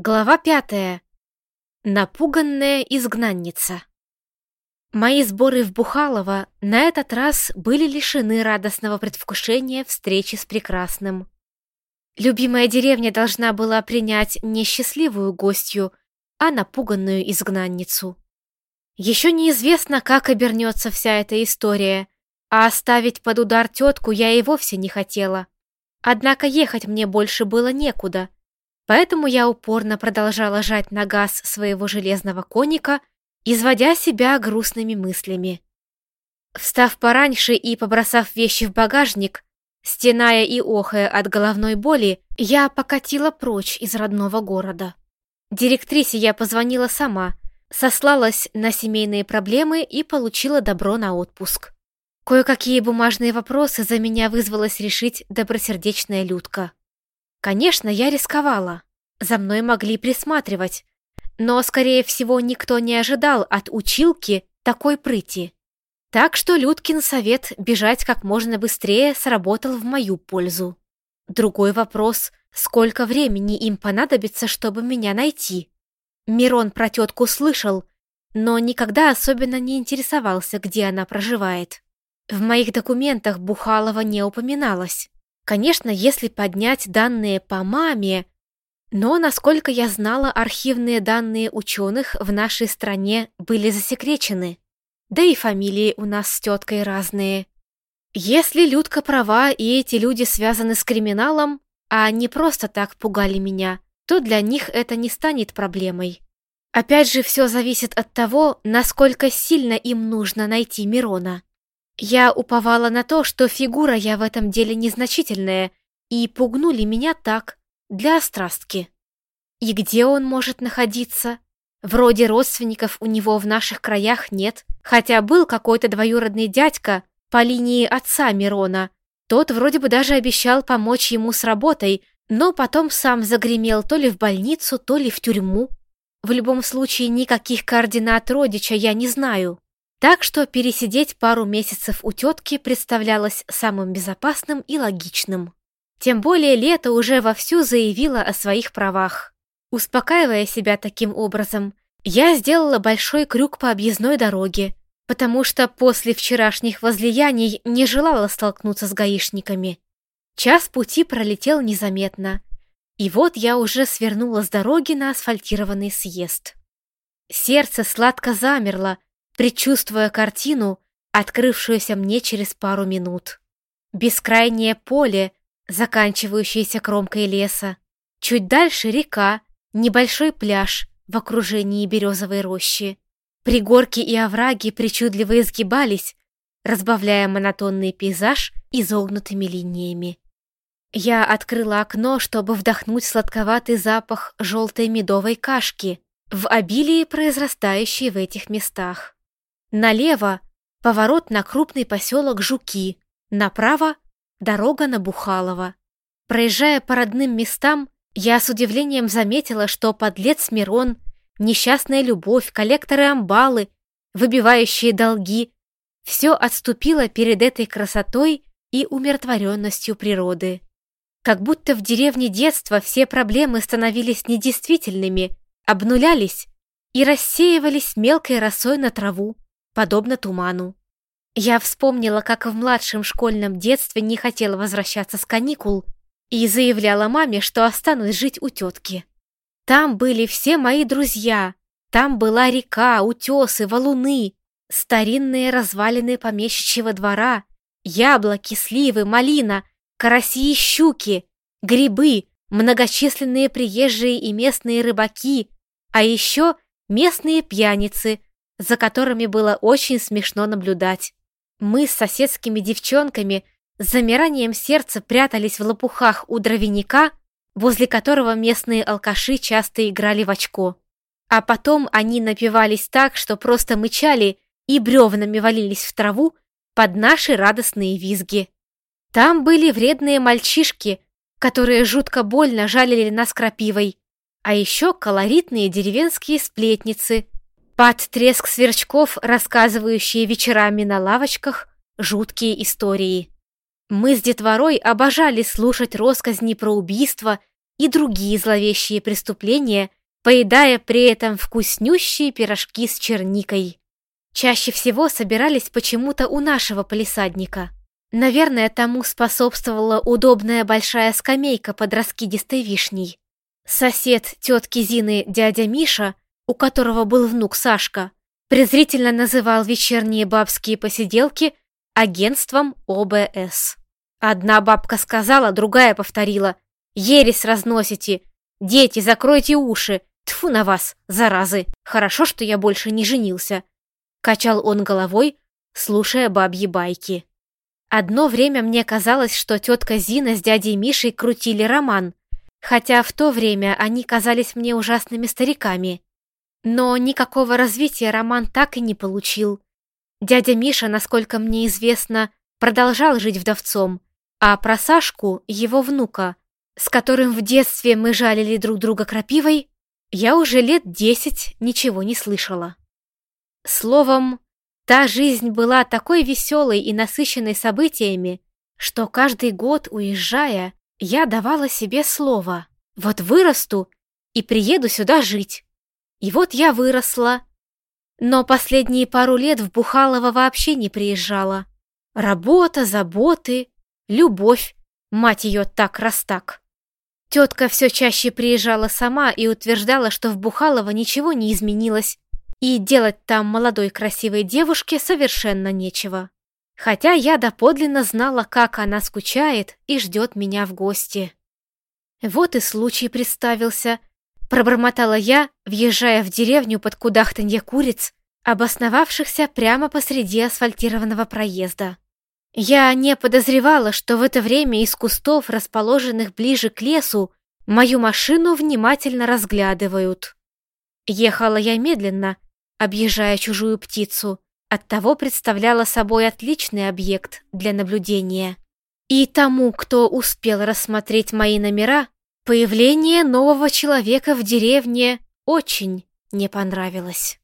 Глава пятая. Напуганная изгнанница. Мои сборы в Бухалово на этот раз были лишены радостного предвкушения встречи с прекрасным. Любимая деревня должна была принять не счастливую гостью, а напуганную изгнанницу. Еще неизвестно, как обернется вся эта история, а оставить под удар тетку я и вовсе не хотела. Однако ехать мне больше было некуда — Поэтому я упорно продолжала жать на газ своего железного коника, изводя себя грустными мыслями. Встав пораньше и побросав вещи в багажник, стеная и охая от головной боли, я покатила прочь из родного города. Директрисе я позвонила сама, сослалась на семейные проблемы и получила добро на отпуск. Кое-какие бумажные вопросы за меня вызвалась решить добросердечная Людка. Конечно, я рисковала. За мной могли присматривать. Но, скорее всего, никто не ожидал от училки такой прыти. Так что Людкин совет бежать как можно быстрее сработал в мою пользу. Другой вопрос, сколько времени им понадобится, чтобы меня найти. Мирон про тетку слышал, но никогда особенно не интересовался, где она проживает. В моих документах Бухалова не упоминалось. Конечно, если поднять данные по маме, но, насколько я знала, архивные данные ученых в нашей стране были засекречены. Да и фамилии у нас с теткой разные. Если Людка права и эти люди связаны с криминалом, а они просто так пугали меня, то для них это не станет проблемой. Опять же, все зависит от того, насколько сильно им нужно найти Мирона. Я уповала на то, что фигура я в этом деле незначительная, и пугнули меня так, для острастки. И где он может находиться? Вроде родственников у него в наших краях нет, хотя был какой-то двоюродный дядька по линии отца Мирона. Тот вроде бы даже обещал помочь ему с работой, но потом сам загремел то ли в больницу, то ли в тюрьму. В любом случае, никаких координат родича я не знаю. Так что пересидеть пару месяцев у тетки представлялось самым безопасным и логичным. Тем более лето уже вовсю заявило о своих правах. Успокаивая себя таким образом, я сделала большой крюк по объездной дороге, потому что после вчерашних возлияний не желала столкнуться с гаишниками. Час пути пролетел незаметно, и вот я уже свернула с дороги на асфальтированный съезд. Сердце сладко замерло, предчувствуя картину, открывшуюся мне через пару минут. Бескрайнее поле, заканчивающееся кромкой леса. Чуть дальше река, небольшой пляж в окружении березовой рощи. Пригорки и овраги причудливо изгибались, разбавляя монотонный пейзаж изогнутыми линиями. Я открыла окно, чтобы вдохнуть сладковатый запах желтой медовой кашки в обилии произрастающей в этих местах. Налево — поворот на крупный поселок Жуки, направо — дорога на Бухалово. Проезжая по родным местам, я с удивлением заметила, что подлец Мирон, несчастная любовь, коллекторы амбалы, выбивающие долги — все отступило перед этой красотой и умиротворенностью природы. Как будто в деревне детства все проблемы становились недействительными, обнулялись и рассеивались мелкой росой на траву подобно туману. Я вспомнила, как в младшем школьном детстве не хотела возвращаться с каникул и заявляла маме, что останусь жить у тетки. Там были все мои друзья, там была река, утесы, валуны, старинные развалины помещичьего двора, яблоки, сливы, малина, караси и щуки, грибы, многочисленные приезжие и местные рыбаки, а еще местные пьяницы, за которыми было очень смешно наблюдать. Мы с соседскими девчонками с замиранием сердца прятались в лопухах у дровяника, возле которого местные алкаши часто играли в очко. А потом они напивались так, что просто мычали и бревнами валились в траву под наши радостные визги. Там были вредные мальчишки, которые жутко больно жалили нас крапивой, а еще колоритные деревенские сплетницы – под треск сверчков, рассказывающие вечерами на лавочках жуткие истории. Мы с детворой обожали слушать россказни про убийства, и другие зловещие преступления, поедая при этом вкуснющие пирожки с черникой. Чаще всего собирались почему-то у нашего полисадника. Наверное, тому способствовала удобная большая скамейка под раскидистой вишней. Сосед тетки Зины, дядя Миша, у которого был внук Сашка, презрительно называл вечерние бабские посиделки агентством ОБС. Одна бабка сказала, другая повторила. «Ересь разносите! Дети, закройте уши! Тфу на вас, заразы! Хорошо, что я больше не женился!» Качал он головой, слушая бабьи байки. Одно время мне казалось, что тетка Зина с дядей Мишей крутили роман, хотя в то время они казались мне ужасными стариками. Но никакого развития роман так и не получил. Дядя Миша, насколько мне известно, продолжал жить вдовцом, а про Сашку, его внука, с которым в детстве мы жалили друг друга крапивой, я уже лет десять ничего не слышала. Словом, та жизнь была такой веселой и насыщенной событиями, что каждый год, уезжая, я давала себе слово «Вот вырасту и приеду сюда жить». И вот я выросла. Но последние пару лет в Бухалово вообще не приезжала. Работа, заботы, любовь, мать ее так раз так. Тетка все чаще приезжала сама и утверждала, что в Бухалово ничего не изменилось, и делать там молодой красивой девушке совершенно нечего. Хотя я доподлинно знала, как она скучает и ждет меня в гости. Вот и случай представился. Пробормотала я, въезжая в деревню под кудахтанье куриц, обосновавшихся прямо посреди асфальтированного проезда. Я не подозревала, что в это время из кустов, расположенных ближе к лесу, мою машину внимательно разглядывают. Ехала я медленно, объезжая чужую птицу, оттого представляла собой отличный объект для наблюдения. И тому, кто успел рассмотреть мои номера, появление нового человека в деревне очень не понравилось.